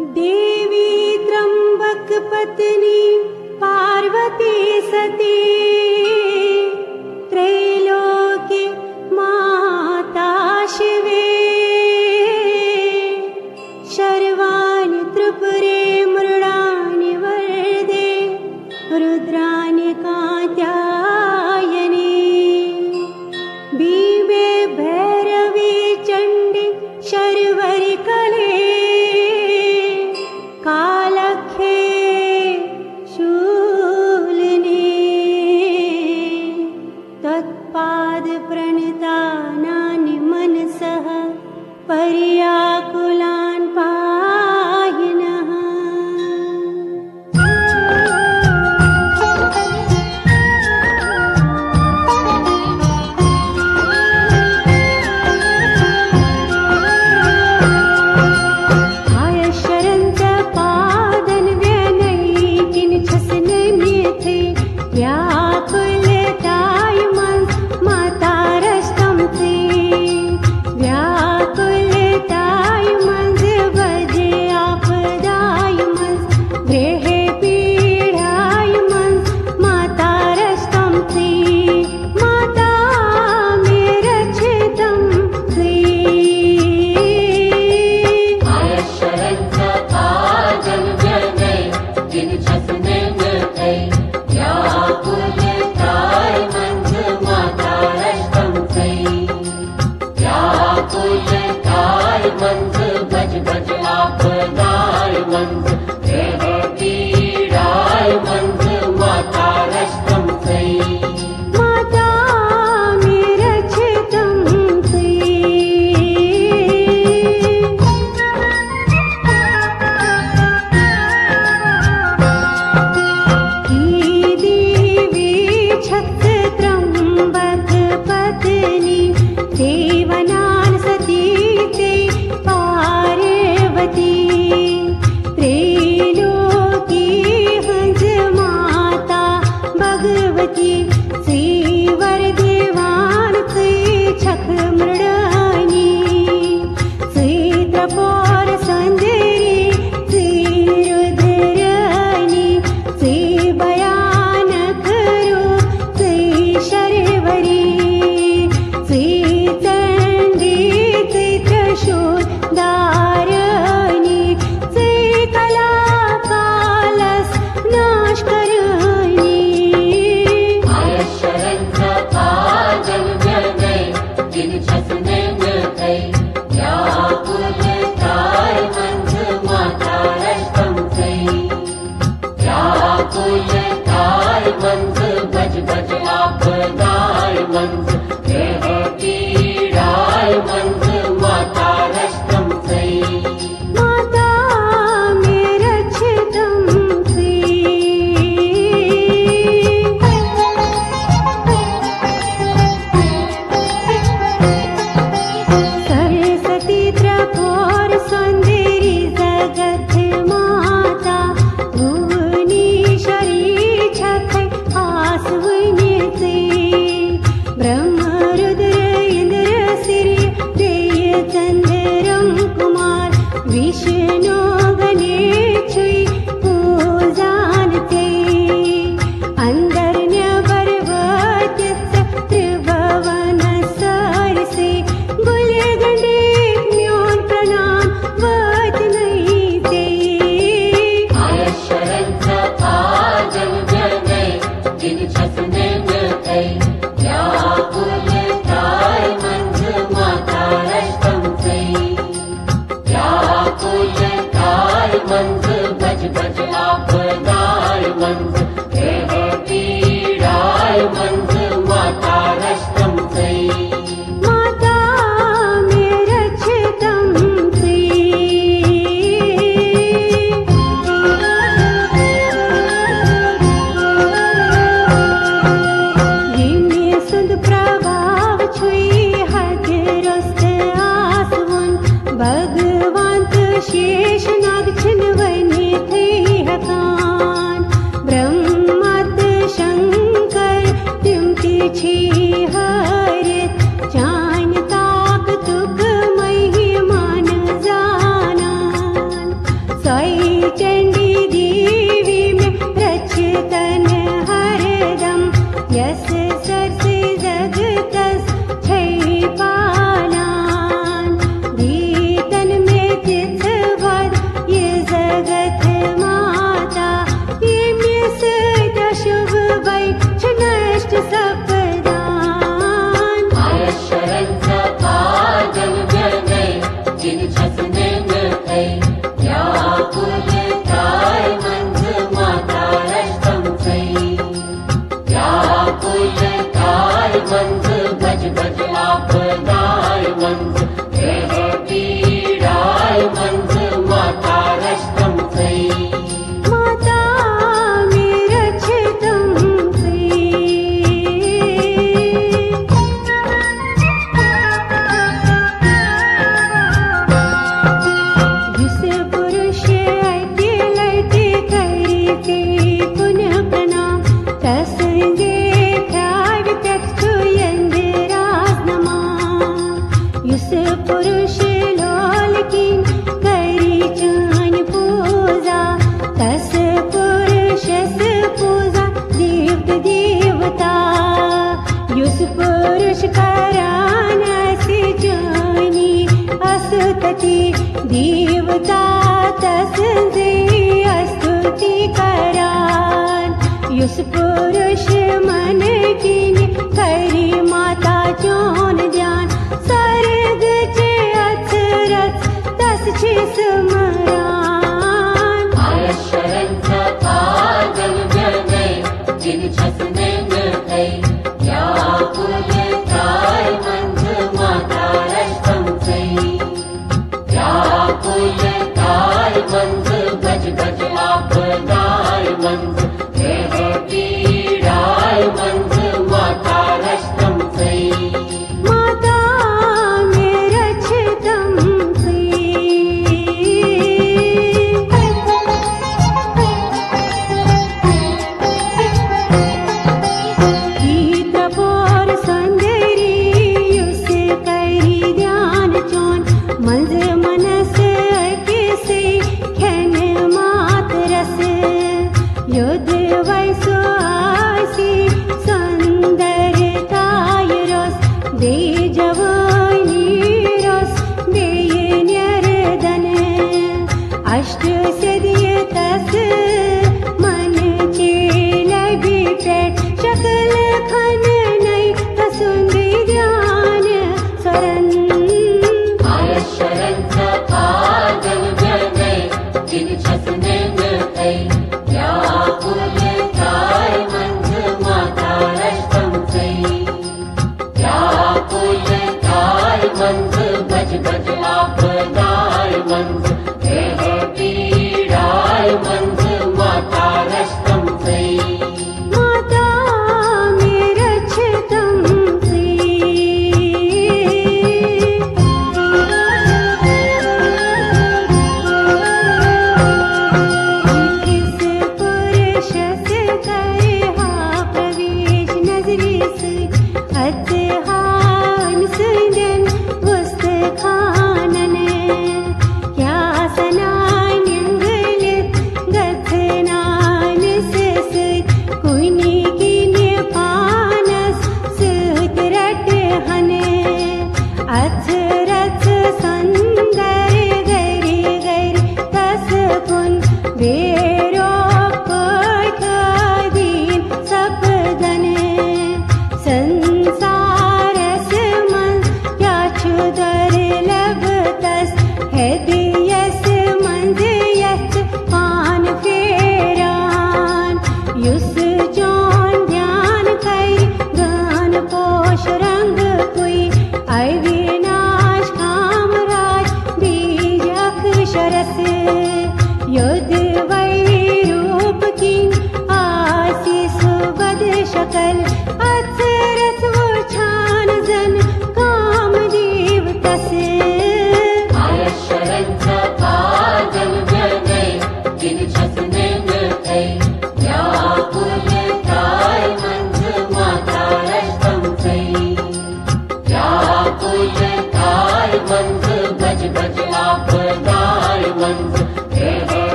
देवी त्र्यम्बकपत्नी पार्वती सती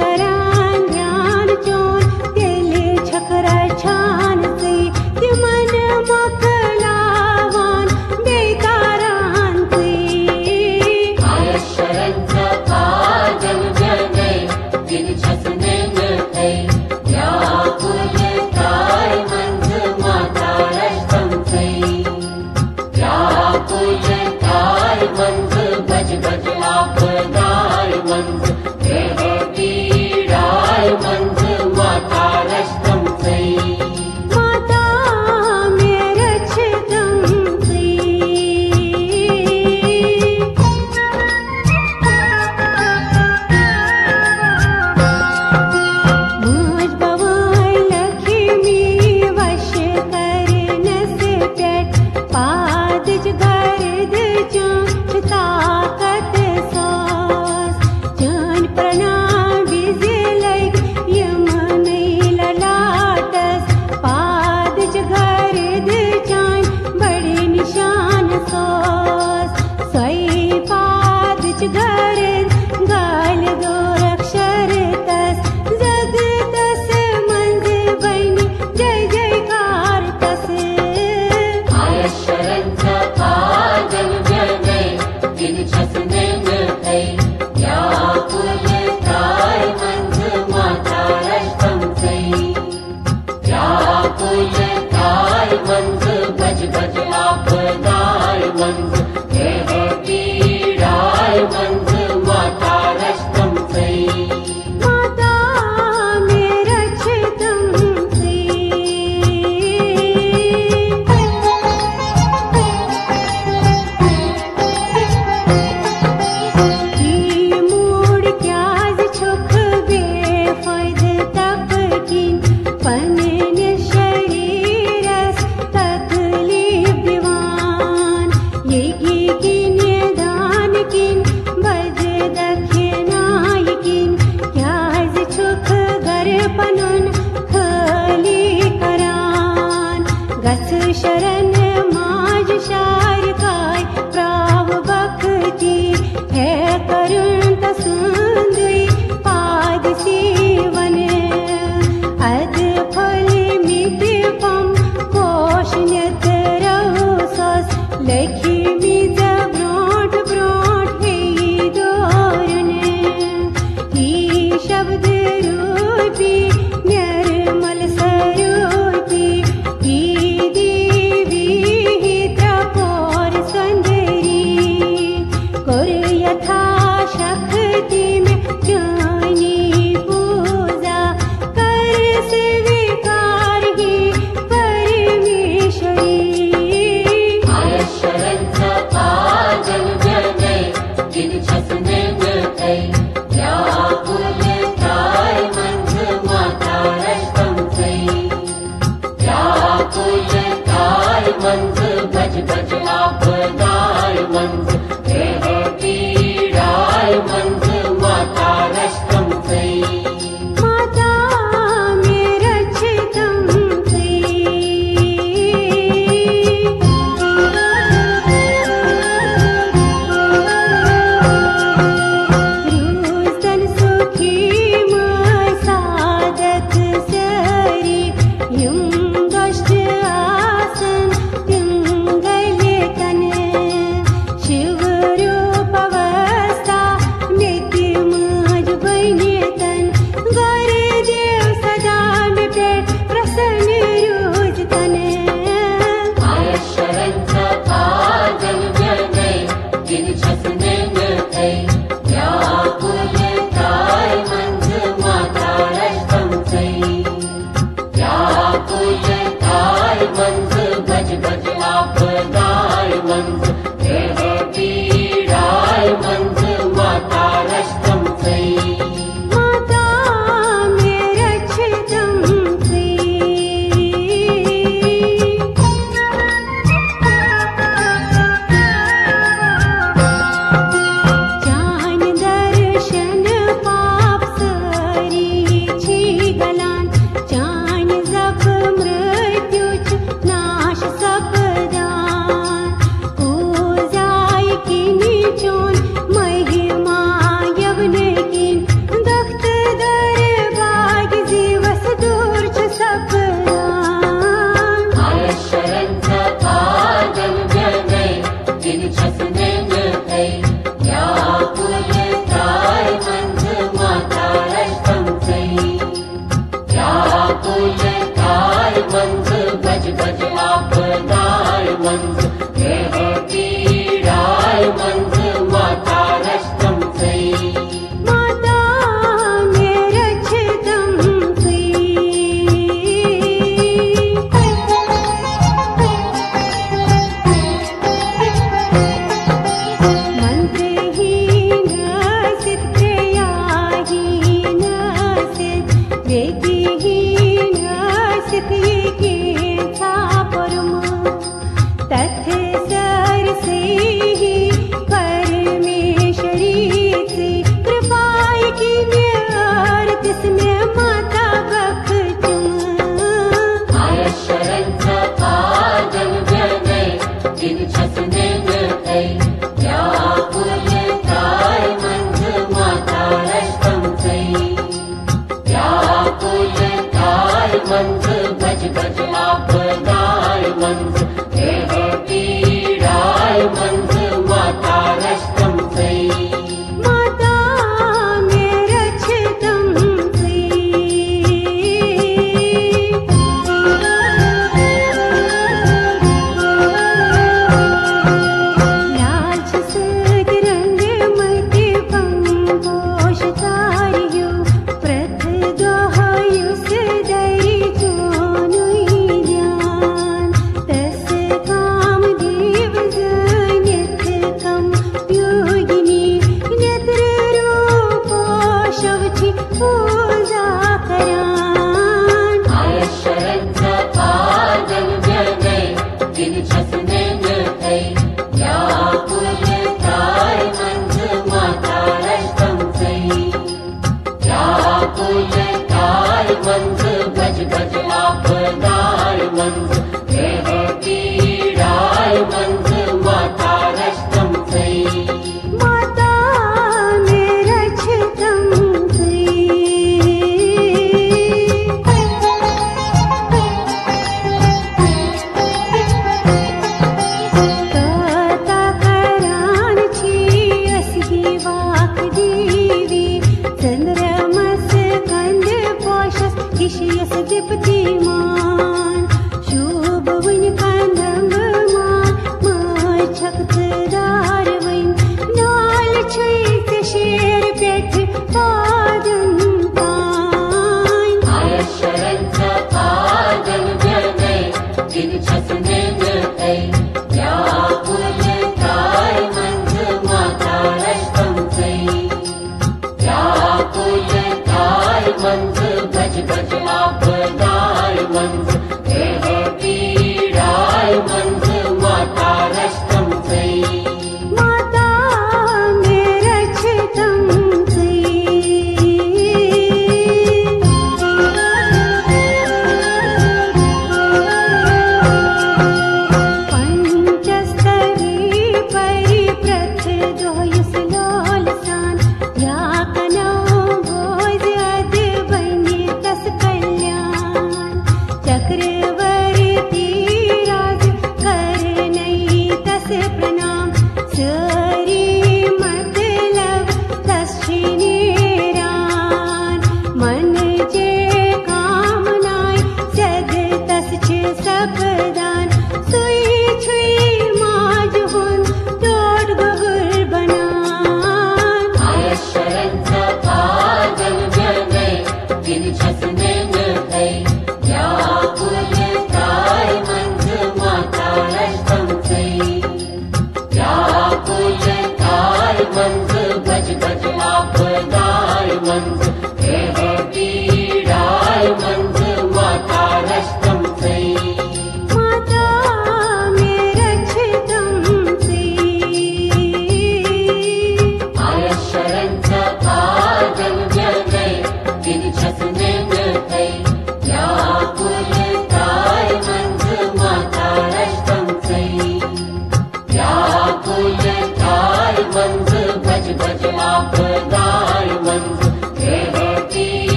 करा Make.